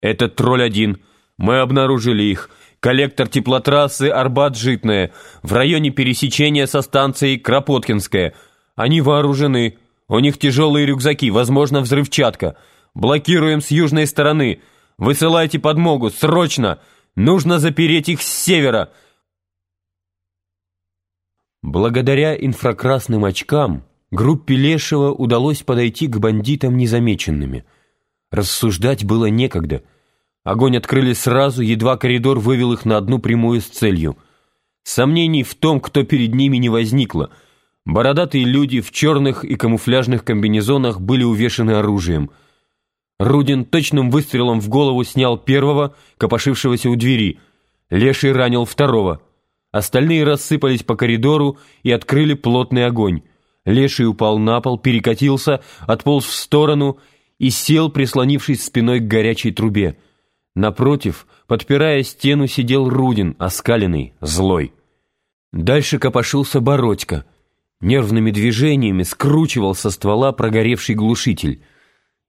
«Это тролль-1. Мы обнаружили их. Коллектор теплотрассы Арбат-Житная в районе пересечения со станцией Кропоткинская. Они вооружены. У них тяжелые рюкзаки, возможно, взрывчатка. Блокируем с южной стороны. Высылайте подмогу, срочно! Нужно запереть их с севера!» Благодаря инфракрасным очкам группе Лешего удалось подойти к бандитам незамеченными. Рассуждать было некогда. Огонь открыли сразу, едва коридор вывел их на одну прямую с целью. Сомнений в том, кто перед ними, не возникло. Бородатые люди в черных и камуфляжных комбинезонах были увешаны оружием. Рудин точным выстрелом в голову снял первого, копошившегося у двери. Леший ранил второго. Остальные рассыпались по коридору и открыли плотный огонь. Леший упал на пол, перекатился, отполз в сторону и сел, прислонившись спиной к горячей трубе. Напротив, подпирая стену, сидел Рудин, оскаленный, злой. Дальше копошился Бородько. Нервными движениями скручивал со ствола прогоревший глушитель.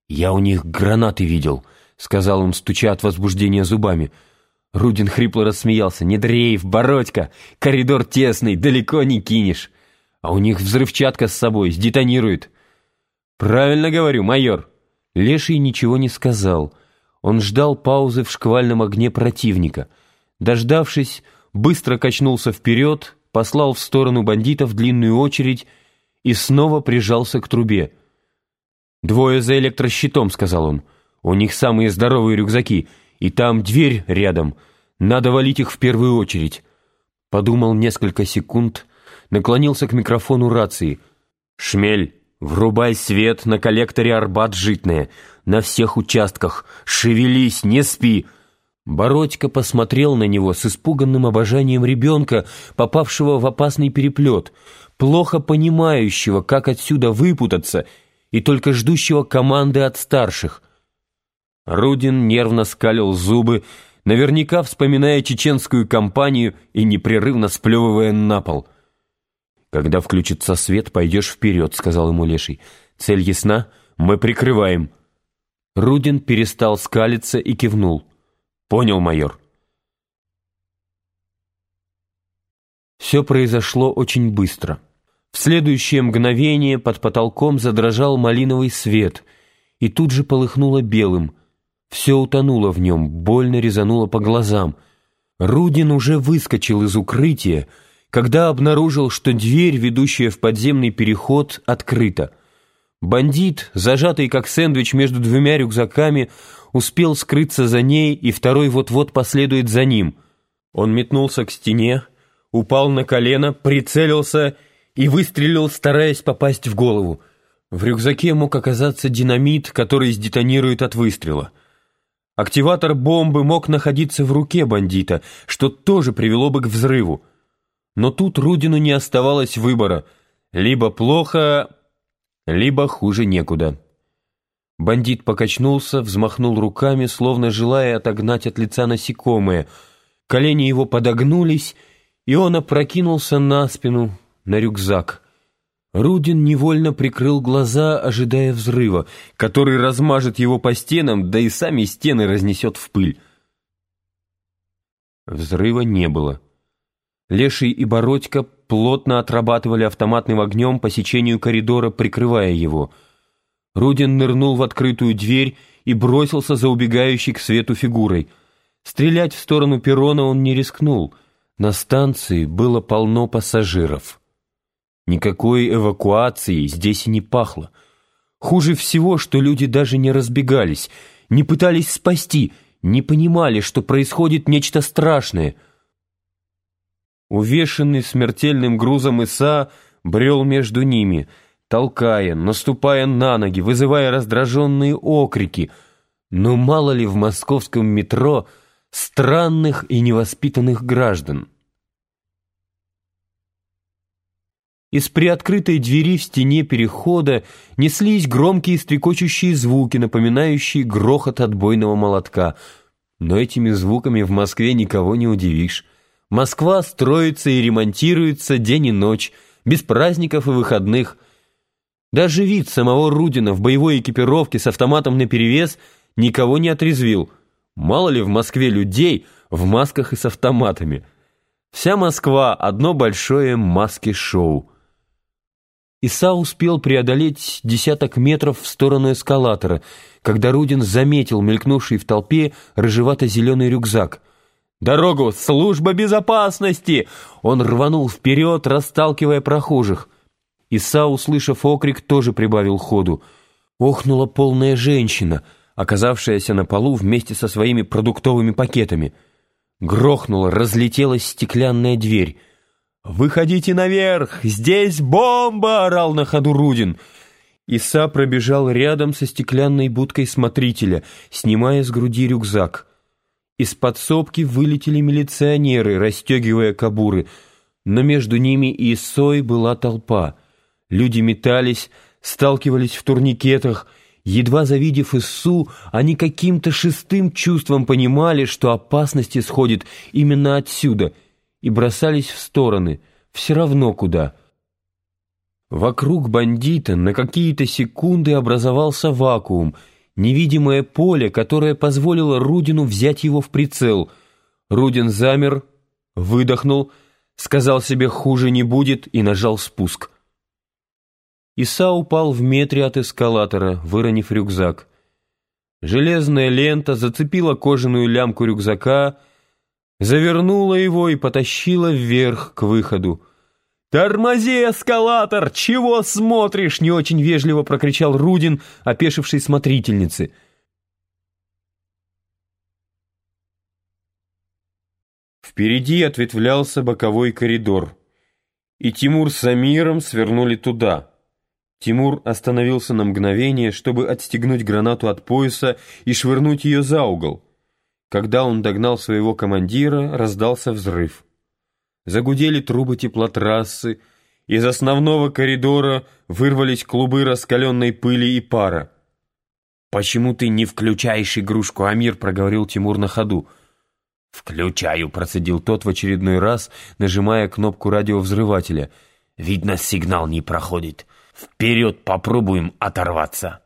«Я у них гранаты видел», — сказал он, стуча от возбуждения зубами. Рудин хрипло рассмеялся. «Не дрейф, Бородько! Коридор тесный, далеко не кинешь. А у них взрывчатка с собой, сдетонирует». «Правильно говорю, майор». Леший ничего не сказал. Он ждал паузы в шквальном огне противника. Дождавшись, быстро качнулся вперед, послал в сторону бандитов длинную очередь и снова прижался к трубе. «Двое за электрощитом», — сказал он. «У них самые здоровые рюкзаки, и там дверь рядом. Надо валить их в первую очередь». Подумал несколько секунд, наклонился к микрофону рации. «Шмель, врубай свет на коллекторе Арбат-Житное, на всех участках. Шевелись, не спи!» Бородько посмотрел на него с испуганным обожанием ребенка, попавшего в опасный переплет, плохо понимающего, как отсюда выпутаться, и только ждущего команды от старших. Рудин нервно скалил зубы, наверняка вспоминая чеченскую кампанию и непрерывно сплевывая на пол. «Когда включится свет, пойдешь вперед», — сказал ему Леший. «Цель ясна? Мы прикрываем». Рудин перестал скалиться и кивнул. «Понял, майор». Все произошло очень быстро. В следующее мгновение под потолком задрожал малиновый свет, и тут же полыхнуло белым. Все утонуло в нем, больно резануло по глазам. Рудин уже выскочил из укрытия, когда обнаружил, что дверь, ведущая в подземный переход, открыта. Бандит, зажатый как сэндвич между двумя рюкзаками, успел скрыться за ней, и второй вот-вот последует за ним. Он метнулся к стене, упал на колено, прицелился и выстрелил, стараясь попасть в голову. В рюкзаке мог оказаться динамит, который сдетонирует от выстрела. Активатор бомбы мог находиться в руке бандита, что тоже привело бы к взрыву. Но тут Рудину не оставалось выбора. Либо плохо, либо хуже некуда. Бандит покачнулся, взмахнул руками, словно желая отогнать от лица насекомое. Колени его подогнулись, и он опрокинулся на спину, на рюкзак. Рудин невольно прикрыл глаза, ожидая взрыва, который размажет его по стенам, да и сами стены разнесет в пыль. Взрыва не было. Леший и Бородько плотно отрабатывали автоматным огнем по сечению коридора, прикрывая его. Рудин нырнул в открытую дверь и бросился за убегающей к свету фигурой. Стрелять в сторону перрона он не рискнул. На станции было полно пассажиров. Никакой эвакуации здесь и не пахло. Хуже всего, что люди даже не разбегались, не пытались спасти, не понимали, что происходит нечто страшное — Увешанный смертельным грузом Иса брел между ними, толкая, наступая на ноги, вызывая раздраженные окрики. Но мало ли в московском метро странных и невоспитанных граждан. Из приоткрытой двери в стене перехода неслись громкие стрекочущие звуки, напоминающие грохот отбойного молотка. Но этими звуками в Москве никого не удивишь. Москва строится и ремонтируется день и ночь, без праздников и выходных. Даже вид самого Рудина в боевой экипировке с автоматом наперевес никого не отрезвил. Мало ли в Москве людей в масках и с автоматами. Вся Москва — одно большое маски-шоу. Иса успел преодолеть десяток метров в сторону эскалатора, когда Рудин заметил мелькнувший в толпе рыжевато-зеленый рюкзак. «Дорогу! Служба безопасности!» Он рванул вперед, расталкивая прохожих. Иса, услышав окрик, тоже прибавил ходу. Охнула полная женщина, оказавшаяся на полу вместе со своими продуктовыми пакетами. Грохнула, разлетелась стеклянная дверь. «Выходите наверх! Здесь бомба!» — орал на ходу Рудин. Иса пробежал рядом со стеклянной будкой смотрителя, снимая с груди рюкзак. Из подсобки вылетели милиционеры, расстегивая кобуры, но между ними и Исой была толпа. Люди метались, сталкивались в турникетах. Едва завидев Иссу, они каким-то шестым чувством понимали, что опасность исходит именно отсюда — и бросались в стороны, все равно куда. Вокруг бандита на какие-то секунды образовался вакуум, невидимое поле, которое позволило Рудину взять его в прицел. Рудин замер, выдохнул, сказал себе «хуже не будет» и нажал спуск. Иса упал в метре от эскалатора, выронив рюкзак. Железная лента зацепила кожаную лямку рюкзака завернула его и потащила вверх к выходу. «Тормози, эскалатор! Чего смотришь?» — не очень вежливо прокричал Рудин, опешивший смотрительницы. Впереди ответвлялся боковой коридор, и Тимур с Амиром свернули туда. Тимур остановился на мгновение, чтобы отстегнуть гранату от пояса и швырнуть ее за угол. Когда он догнал своего командира, раздался взрыв. Загудели трубы теплотрассы, из основного коридора вырвались клубы раскаленной пыли и пара. «Почему ты не включаешь игрушку, Амир?» — проговорил Тимур на ходу. «Включаю», — процедил тот в очередной раз, нажимая кнопку радиовзрывателя. «Видно, сигнал не проходит. Вперед попробуем оторваться».